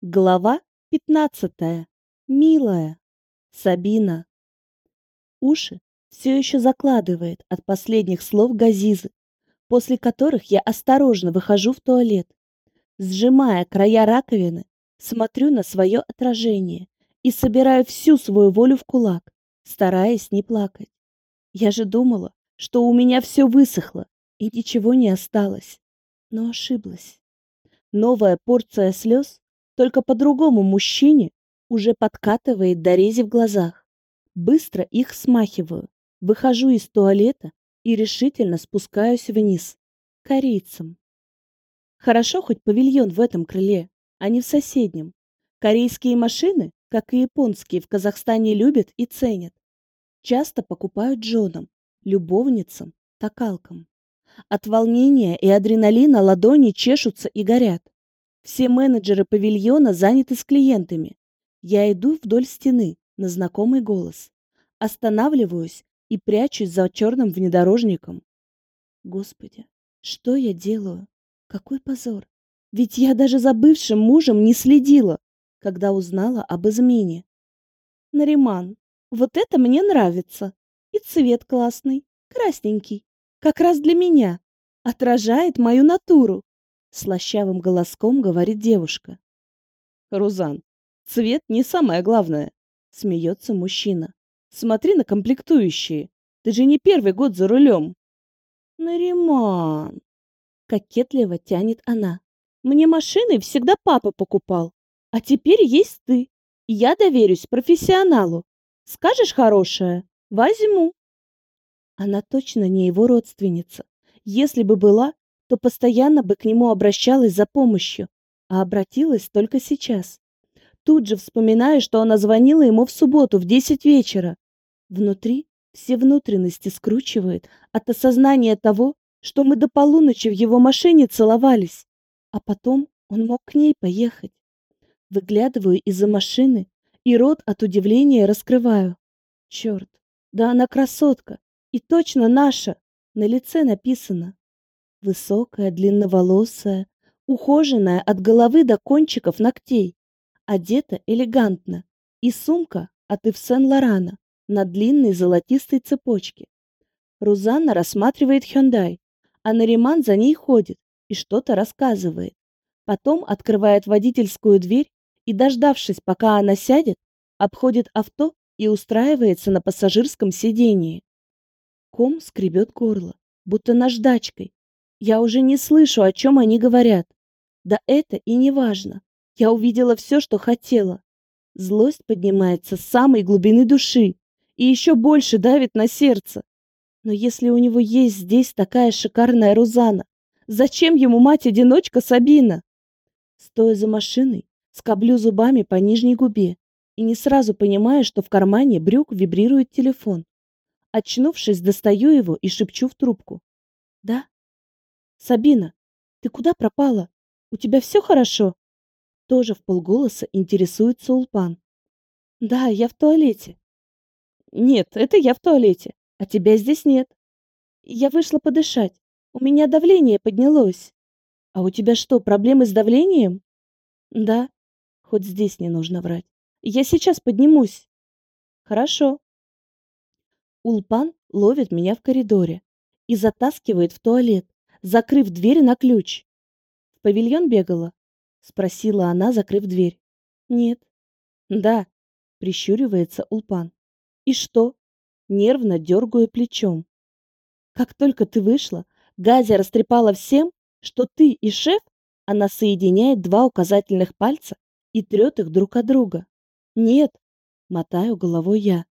Глава 15. Милая. Сабина. Уши все еще закладывает от последних слов Газизы, после которых я осторожно выхожу в туалет. Сжимая края раковины, смотрю на свое отражение и собираю всю свою волю в кулак, стараясь не плакать. Я же думала, что у меня все высохло и ничего не осталось, но ошиблась. Новая порция слез только по-другому мужчине уже подкатывает до рези в глазах. Быстро их смахиваю, выхожу из туалета и решительно спускаюсь вниз, корейцам. Хорошо хоть павильон в этом крыле, а не в соседнем. Корейские машины, как и японские, в Казахстане любят и ценят. Часто покупают женам, любовницам, такалкам. От волнения и адреналина ладони чешутся и горят. Все менеджеры павильона заняты с клиентами. Я иду вдоль стены на знакомый голос. Останавливаюсь и прячусь за черным внедорожником. Господи, что я делаю? Какой позор! Ведь я даже за бывшим мужем не следила, когда узнала об измене. Нариман, вот это мне нравится. И цвет классный, красненький, как раз для меня. Отражает мою натуру слащавым голоском говорит девушка. Рузан, цвет не самое главное, смеется мужчина. Смотри на комплектующие. Ты же не первый год за рулем. Нариман, кокетливо тянет она. Мне машины всегда папа покупал, а теперь есть ты. Я доверюсь профессионалу. Скажешь хорошее, возьму. Она точно не его родственница. Если бы была, то постоянно бы к нему обращалась за помощью, а обратилась только сейчас. Тут же вспоминаю, что она звонила ему в субботу в десять вечера. Внутри все внутренности скручивает от осознания того, что мы до полуночи в его машине целовались, а потом он мог к ней поехать. Выглядываю из-за машины и рот от удивления раскрываю. Черт, да она красотка и точно наша, на лице написано. Высокая, длинноволосая, ухоженная от головы до кончиков ногтей, одета элегантно, и сумка от Ив Сен-Лорана на длинной золотистой цепочке. Рузанна рассматривает Хёндай, а Нариман за ней ходит и что-то рассказывает. Потом открывает водительскую дверь и, дождавшись, пока она сядет, обходит авто и устраивается на пассажирском сидении. Ком скребет горло, будто наждачкой, я уже не слышу, о чем они говорят. Да это и не важно. Я увидела все, что хотела. Злость поднимается с самой глубины души и еще больше давит на сердце. Но если у него есть здесь такая шикарная Рузана, зачем ему мать-одиночка Сабина? Стоя за машиной, скоблю зубами по нижней губе и не сразу понимаю, что в кармане брюк вибрирует телефон. Очнувшись, достаю его и шепчу в трубку. «Да, Сабина, ты куда пропала? У тебя все хорошо? Тоже в полголоса интересуется Улпан. Да, я в туалете. Нет, это я в туалете, а тебя здесь нет. Я вышла подышать. У меня давление поднялось. А у тебя что, проблемы с давлением? Да. Хоть здесь не нужно врать. Я сейчас поднимусь. Хорошо. Улпан ловит меня в коридоре и затаскивает в туалет, закрыв дверь на ключ. В павильон бегала? Спросила она, закрыв дверь. Нет. Да, прищуривается Улпан. И что? Нервно дергаю плечом. Как только ты вышла, Газя растрепала всем, что ты и шеф, она соединяет два указательных пальца и трет их друг от друга. Нет, мотаю головой я.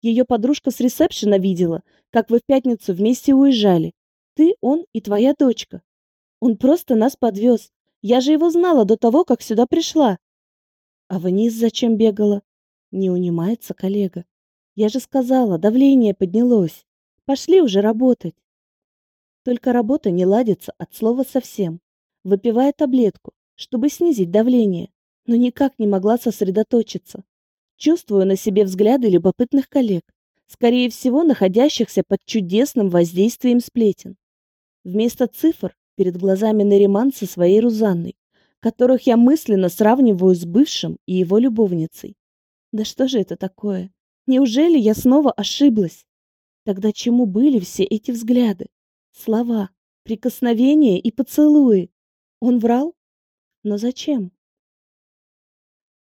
Ее подружка с ресепшена видела, как вы в пятницу вместе уезжали, ты, он и твоя дочка. Он просто нас подвез. Я же его знала до того, как сюда пришла. А вниз зачем бегала? Не унимается коллега. Я же сказала, давление поднялось. Пошли уже работать. Только работа не ладится от слова совсем. Выпивая таблетку, чтобы снизить давление, но никак не могла сосредоточиться. Чувствую на себе взгляды любопытных коллег, скорее всего, находящихся под чудесным воздействием сплетен. Вместо цифр перед глазами Нариман со своей Рузанной, которых я мысленно сравниваю с бывшим и его любовницей. Да что же это такое? Неужели я снова ошиблась? Тогда чему были все эти взгляды, слова, прикосновения и поцелуи? Он врал? Но зачем?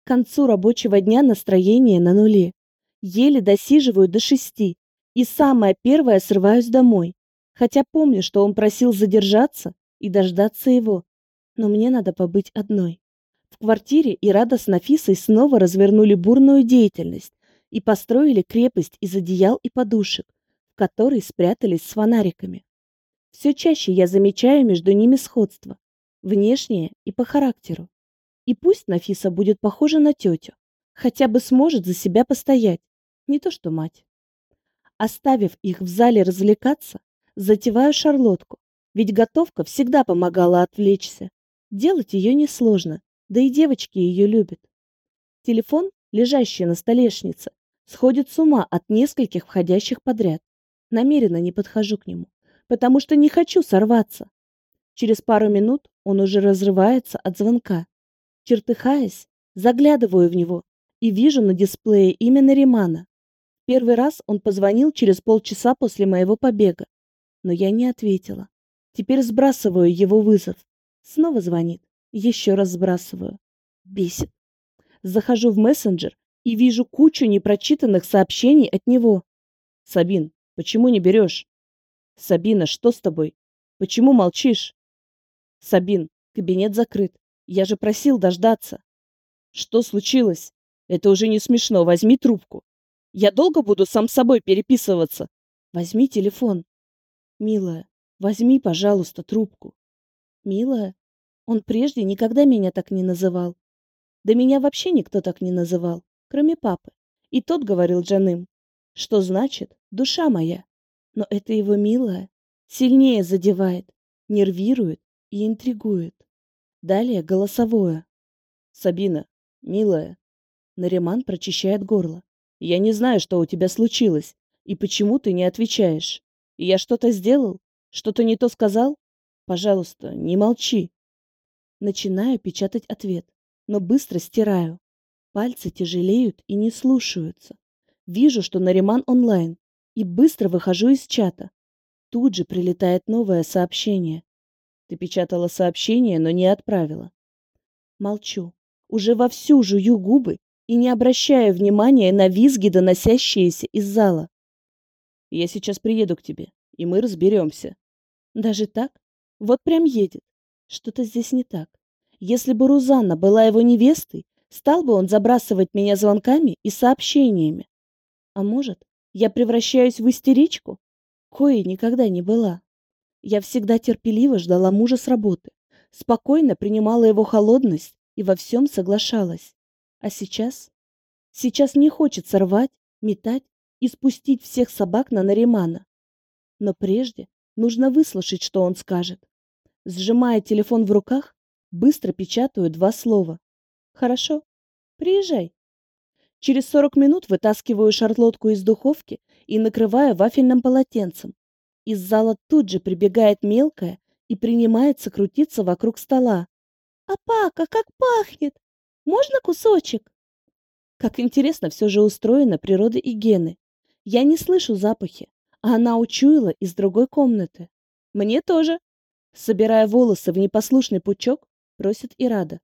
К концу рабочего дня настроение на нуле. Еле досиживаю до шести. И самое первое срываюсь домой. Хотя помню, что он просил задержаться и дождаться его. Но мне надо побыть одной. В квартире Ирада с Нафисой снова развернули бурную деятельность и построили крепость из одеял и подушек, в которой спрятались с фонариками. Все чаще я замечаю между ними сходство, внешнее и по характеру. И пусть Нафиса будет похожа на тетю, хотя бы сможет за себя постоять, не то что мать. Оставив их в зале развлекаться, затеваю шарлотку, ведь готовка всегда помогала отвлечься. Делать ее несложно, да и девочки ее любят. Телефон, лежащий на столешнице, сходит с ума от нескольких входящих подряд. Намеренно не подхожу к нему, потому что не хочу сорваться. Через пару минут он уже разрывается от звонка. Чертыхаясь, заглядываю в него и вижу на дисплее имя Наримана. Первый раз он позвонил через полчаса после моего побега, но я не ответила. Теперь сбрасываю его вызов. Снова звонит. Еще раз сбрасываю. Бесит. Захожу в мессенджер и вижу кучу непрочитанных сообщений от него. Сабин, почему не берешь? Сабина, что с тобой? Почему молчишь? Сабин, кабинет закрыт. Я же просил дождаться. Что случилось? Это уже не смешно. Возьми трубку. Я долго буду сам с собой переписываться. Возьми телефон. Милая, возьми, пожалуйста, трубку. Милая? Он прежде никогда меня так не называл. Да меня вообще никто так не называл, кроме папы. И тот говорил Джаным, что значит «душа моя». Но это его милая сильнее задевает, нервирует и интригует. Далее голосовое. «Сабина, милая». Нариман прочищает горло. «Я не знаю, что у тебя случилось, и почему ты не отвечаешь. Я что-то сделал? Что-то не то сказал? Пожалуйста, не молчи. Начинаю печатать ответ, но быстро стираю. Пальцы тяжелеют и не слушаются. Вижу, что Нариман онлайн, и быстро выхожу из чата. Тут же прилетает новое сообщение. Ты печатала сообщение, но не отправила. Молчу. Уже вовсю жую губы и не обращаю внимания на визги, доносящиеся из зала. Я сейчас приеду к тебе, и мы разберемся. Даже так? Вот прям едет. Что-то здесь не так. Если бы Рузанна была его невестой, стал бы он забрасывать меня звонками и сообщениями. А может, я превращаюсь в истеричку? Коей никогда не была. Я всегда терпеливо ждала мужа с работы, спокойно принимала его холодность и во всем соглашалась. А сейчас? Сейчас не хочется рвать, метать и спустить всех собак на Наримана. Но прежде нужно выслушать, что он скажет. Сжимая телефон в руках, быстро печатаю два слова. «Хорошо. Приезжай». Через 40 минут вытаскиваю шарлотку из духовки и накрываю вафельным полотенцем. Из зала тут же прибегает мелкая и принимается крутиться вокруг стола. «Апака, как пахнет! Можно кусочек?» Как интересно все же устроена природа и гены. Я не слышу запахи, а она учуяла из другой комнаты. «Мне тоже», Собирая волосы в непослушный пучок, просит Ирада.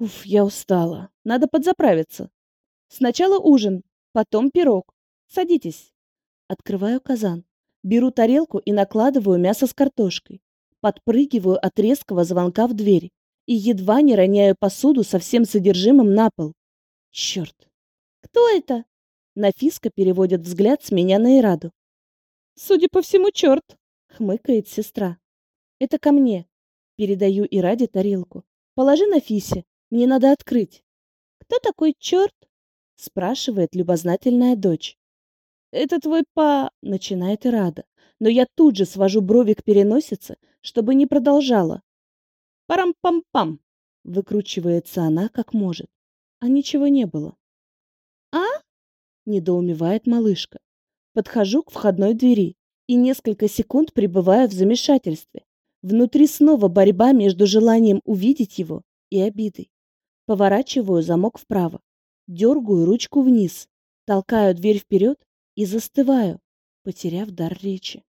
Уф, я устала. Надо подзаправиться. Сначала ужин, потом пирог. Садитесь. Открываю казан. Беру тарелку и накладываю мясо с картошкой. Подпрыгиваю от резкого звонка в дверь и едва не роняю посуду со всем содержимым на пол. Черт! Кто это? Нафиска переводит взгляд с меня на Ираду. Судя по всему, черт, хмыкает сестра. Это ко мне. Передаю и ради тарелку. Положи на Фисе. Мне надо открыть. Кто такой черт? Спрашивает любознательная дочь. Это твой па... Начинает Ирада. Но я тут же свожу брови к переносице, чтобы не продолжала. Парам-пам-пам. Выкручивается она как может. А ничего не было. Недоумевает малышка. Подхожу к входной двери и несколько секунд пребываю в замешательстве. Внутри снова борьба между желанием увидеть его и обидой. Поворачиваю замок вправо, дергаю ручку вниз, толкаю дверь вперед и застываю, потеряв дар речи.